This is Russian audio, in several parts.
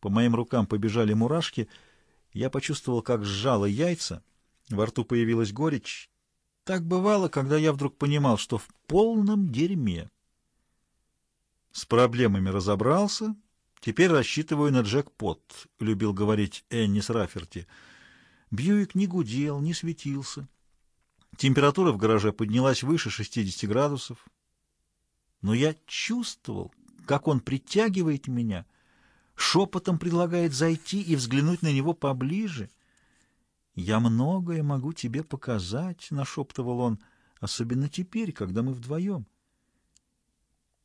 По моим рукам побежали мурашки. Я почувствовал, как сжало яйца. Во рту появилась горечь. Так бывало, когда я вдруг понимал, что в полном дерьме. С проблемами разобрался. Теперь рассчитываю на джекпот, — любил говорить Эннис Раферти. Бьюик не гудел, не светился. Температура в гараже поднялась выше 60 градусов. Но я чувствовал, как он притягивает меня, шепотом предлагает зайти и взглянуть на него поближе. «Я многое могу тебе показать», — нашептывал он, — «особенно теперь, когда мы вдвоем».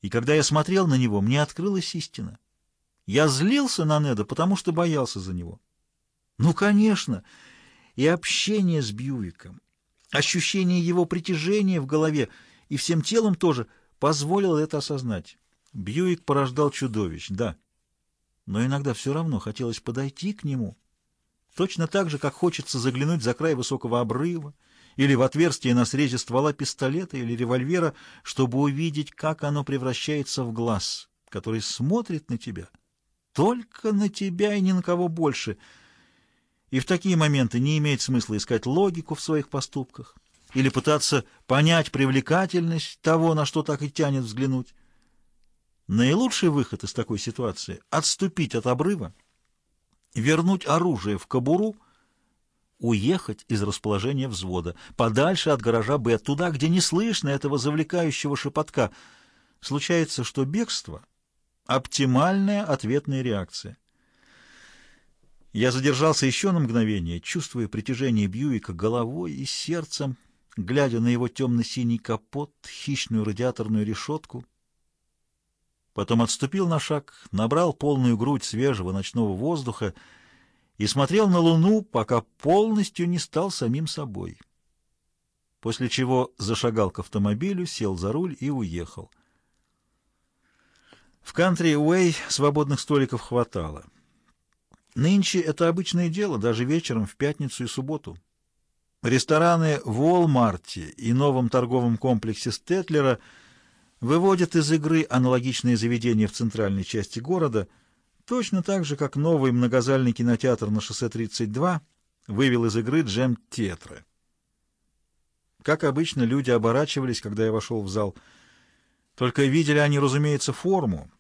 И когда я смотрел на него, мне открылась истина. Я злился на Неда, потому что боялся за него. Ну, конечно, и общение с Бьюиком, ощущение его притяжения в голове и всем телом тоже позволило это осознать. Бьюик порождал чудовищ, да, но иногда все равно хотелось подойти к нему, точно так же, как хочется заглянуть за край высокого обрыва или в отверстие на срезе ствола пистолета или револьвера, чтобы увидеть, как оно превращается в глаз, который смотрит на тебя, только на тебя и ни на кого больше. И в такие моменты не имеет смысла искать логику в своих поступках или пытаться понять привлекательность того, на что так и тянет взглянуть. Наилучший выход из такой ситуации — отступить от обрыва, вернуть оружие в кобуру — уехать из расположения взвода, подальше от гаража Б, туда, где не слышно этого завлекающего шепотка. Случается, что бегство — оптимальная ответная реакция. Я задержался еще на мгновение, чувствуя притяжение Бьюика головой и сердцем, глядя на его темно-синий капот, хищную радиаторную решетку. Потом отступил на шаг, набрал полную грудь свежего ночного воздуха и смотрел на Луну, пока полностью не стал самим собой. После чего зашагал к автомобилю, сел за руль и уехал. В кантри-уэй свободных столиков хватало. Нынче это обычное дело, даже вечером в пятницу и субботу. Рестораны в Уолмарте и новом торговом комплексе Стетлера выводят из игры аналогичные заведения в центральной части города – Точно так же, как новый многозальный кинотеатр на шоссе 32 вывел из игры Джем Тетра. Как обычно, люди оборачивались, когда я вошел в зал. Только видели они, разумеется, форму.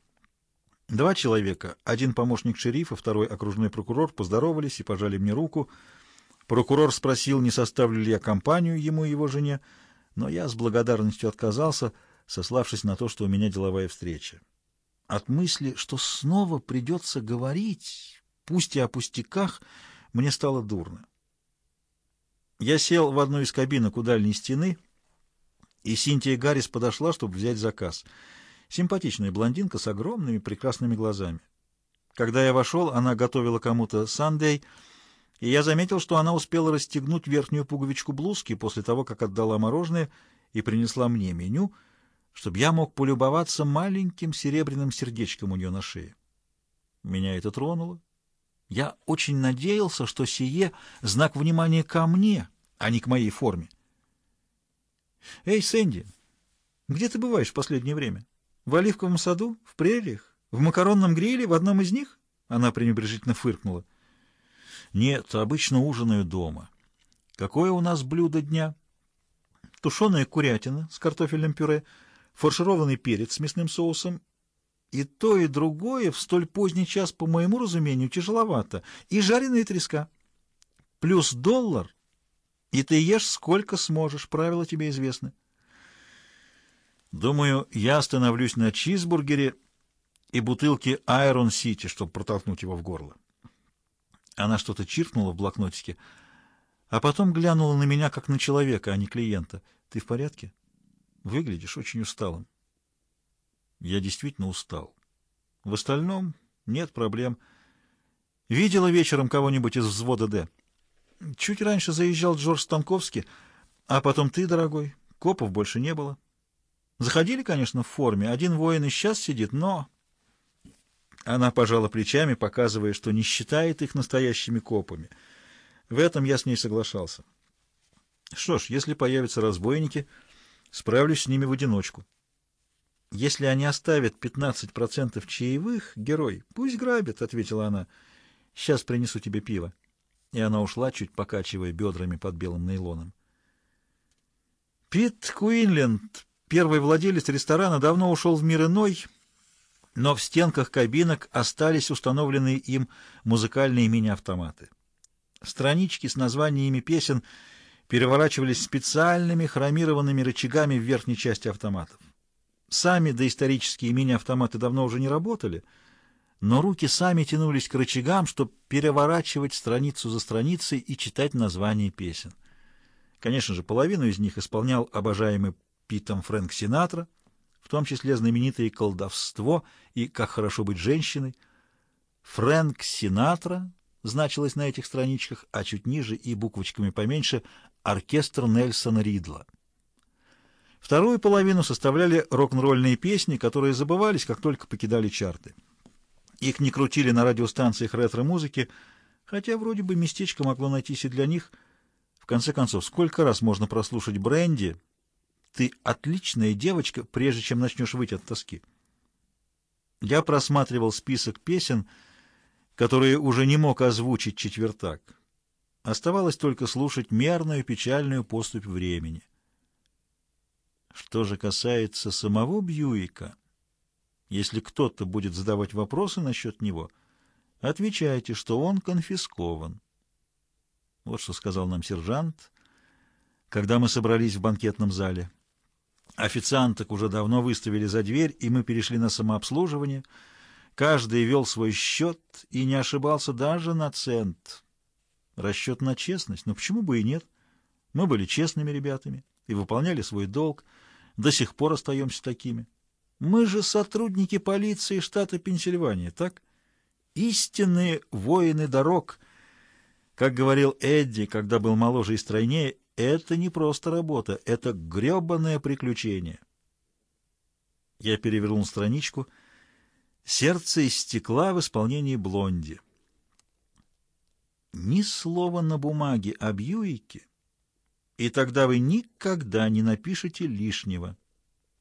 Два человека, один помощник шерифа, второй окружной прокурор, поздоровались и пожали мне руку. Прокурор спросил, не составлю ли я компанию ему и его жене, но я с благодарностью отказался, сославшись на то, что у меня деловая встреча. От мысли, что снова придется говорить, пусть и о пустяках, мне стало дурно. Я сел в одну из кабинок у дальней стены, и Синтия Гаррис подошла, чтобы взять заказ. Симпатичная блондинка с огромными прекрасными глазами. Когда я вошел, она готовила кому-то сандей, и я заметил, что она успела расстегнуть верхнюю пуговичку блузки после того, как отдала мороженое и принесла мне меню — чтобы я мог полюбоваться маленьким серебряным сердечком у нее на шее. Меня это тронуло. Я очень надеялся, что сие — знак внимания ко мне, а не к моей форме. «Эй, Сэнди, где ты бываешь в последнее время? В оливковом саду? В прелиях? В макаронном гриле? В одном из них?» Она пренебрежительно фыркнула. «Нет, обычно ужинаю дома. Какое у нас блюдо дня?» «Тушеная курятина с картофельным пюре — фаршированный перец с мясным соусом. И то, и другое в столь поздний час, по моему разумению, тяжеловато. И жареная треска. Плюс доллар, и ты ешь сколько сможешь, правила тебе известны. Думаю, я остановлюсь на чизбургере и бутылке Айрон Сити, чтобы протолкнуть его в горло. Она что-то чиркнула в блокнотике, а потом глянула на меня, как на человека, а не клиента. «Ты в порядке?» Выглядишь очень усталым. Я действительно устал. В остальном нет проблем. Видела вечером кого-нибудь из взвода «Д». Чуть раньше заезжал Джордж Станковский, а потом ты, дорогой. Копов больше не было. Заходили, конечно, в форме. Один воин и сейчас сидит, но... Она пожала плечами, показывая, что не считает их настоящими копами. В этом я с ней соглашался. Что ж, если появятся разбойники... Справлюсь с ними в одиночку. «Если они оставят 15% чаевых, герой, пусть грабят», — ответила она. «Сейчас принесу тебе пиво». И она ушла, чуть покачивая бедрами под белым нейлоном. Пит Куинленд, первый владелец ресторана, давно ушел в мир иной, но в стенках кабинок остались установленные им музыкальные мини-автоматы. Странички с названиями песен переворачивались специальными хромированными рычагами в верхней части автоматов. Сами доисторические мини-автоматы давно уже не работали, но руки сами тянулись к рычагам, чтобы переворачивать страницу за страницей и читать названия песен. Конечно же, половину из них исполнял обожаемый Питом Фрэнк Синатра, в том числе знаменитые «Колдовство» и «Как хорошо быть женщиной». Фрэнк Синатра значилось на этих страничках, а чуть ниже и буквочками поменьше «Оркестр Нельсона Ридла». Вторую половину составляли рок-н-ролльные песни, которые забывались, как только покидали чарты. Их не крутили на радиостанциях ретро-музыки, хотя вроде бы местечко могло найтись и для них. В конце концов, сколько раз можно прослушать бренди «Ты отличная девочка, прежде чем начнешь выть от тоски». Я просматривал список песен, которые уже не мог озвучить четвертак. Оставалось только слушать мерную печальную поступь времени. Что же касается самого Бьюика, если кто-то будет задавать вопросы насчет него, отвечайте, что он конфискован. Вот что сказал нам сержант, когда мы собрались в банкетном зале. Официанток уже давно выставили за дверь, и мы перешли на самообслуживание. Каждый вел свой счет и не ошибался даже на цент. Расчет на честность, но почему бы и нет? Мы были честными ребятами и выполняли свой долг, до сих пор остаемся такими. Мы же сотрудники полиции штата Пенсильвания, так? Истинные воины дорог. Как говорил Эдди, когда был моложе и стройнее, это не просто работа, это гребаное приключение. Я перевернул страничку. Сердце из стекла в исполнении Блонди. Ни слова на бумаге о Бьюике и тогда вы никогда не напишете лишнего.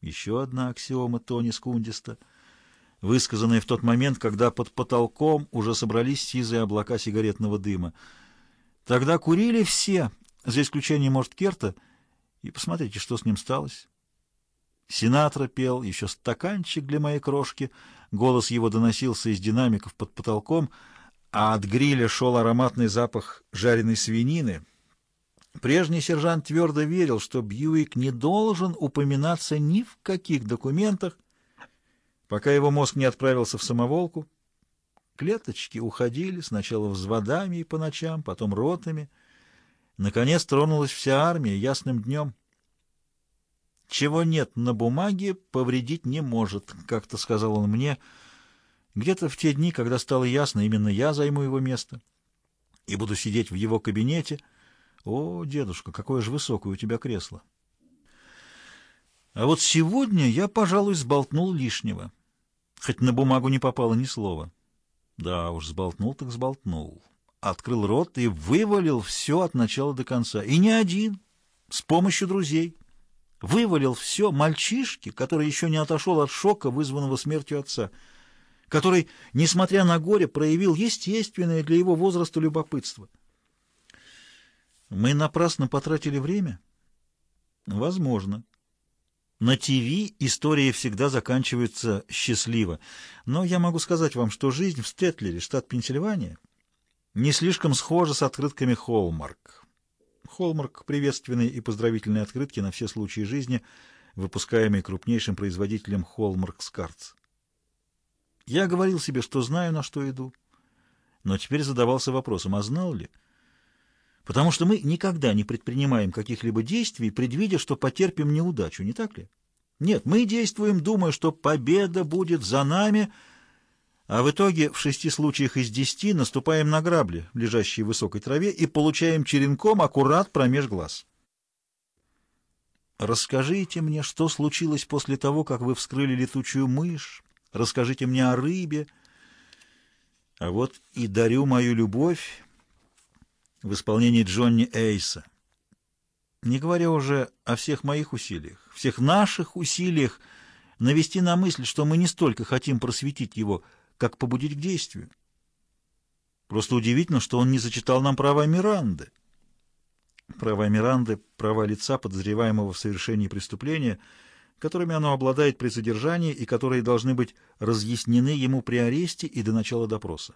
Еще одна аксиома Тони Скундиста, высказанная в тот момент, когда под потолком уже собрались сизые облака сигаретного дыма. Тогда курили все, за исключением, может, Керта, и посмотрите, что с ним сталось. Синатра пел, еще стаканчик для моей крошки, голос его доносился из динамиков под потолком, а от гриля шел ароматный запах жареной свинины — Прежний сержант твердо верил, что Бьюик не должен упоминаться ни в каких документах, пока его мозг не отправился в самоволку. Клеточки уходили сначала взводами и по ночам, потом ротами. Наконец тронулась вся армия ясным днем. «Чего нет на бумаге, повредить не может», — как-то сказал он мне. Где-то в те дни, когда стало ясно, именно я займу его место и буду сидеть в его кабинете — о, дедушка, какое же высокое у тебя кресло. А вот сегодня я, пожалуй, сболтнул лишнего. Хоть на бумагу не попало ни слова. Да уж, сболтнул так сболтнул. Открыл рот и вывалил все от начала до конца. И не один, с помощью друзей. Вывалил все мальчишки, который еще не отошел от шока, вызванного смертью отца, который, несмотря на горе, проявил естественное для его возраста любопытство — мы напрасно потратили время? Возможно. На ТВ истории всегда заканчиваются счастливо. Но я могу сказать вам, что жизнь в Стетлере, штат Пенсильвания, не слишком схожа с открытками Холмарк. Холмарк — приветственные и поздравительные открытки на все случаи жизни, выпускаемые крупнейшим производителем Холмарк Скартс. Я говорил себе, что знаю, на что иду, но теперь задавался вопросом, а знал ли — потому что мы никогда не предпринимаем каких-либо действий, предвидя, что потерпим неудачу, не так ли? Нет, мы действуем, думая, что победа будет за нами, а в итоге в шести случаях из десяти наступаем на грабли, лежащие в высокой траве, и получаем черенком аккурат промеж глаз. Расскажите мне, что случилось после того, как вы вскрыли летучую мышь, расскажите мне о рыбе, а вот и дарю мою любовь, в исполнении Джонни Эйса. Не говоря уже о всех моих усилиях, всех наших усилиях, навести на мысль, что мы не столько хотим просветить его, как побудить к действию. Просто удивительно, что он не зачитал нам права Миранды. Права Миранды — права лица, подозреваемого в совершении преступления, которыми оно обладает при задержании и которые должны быть разъяснены ему при аресте и до начала допроса.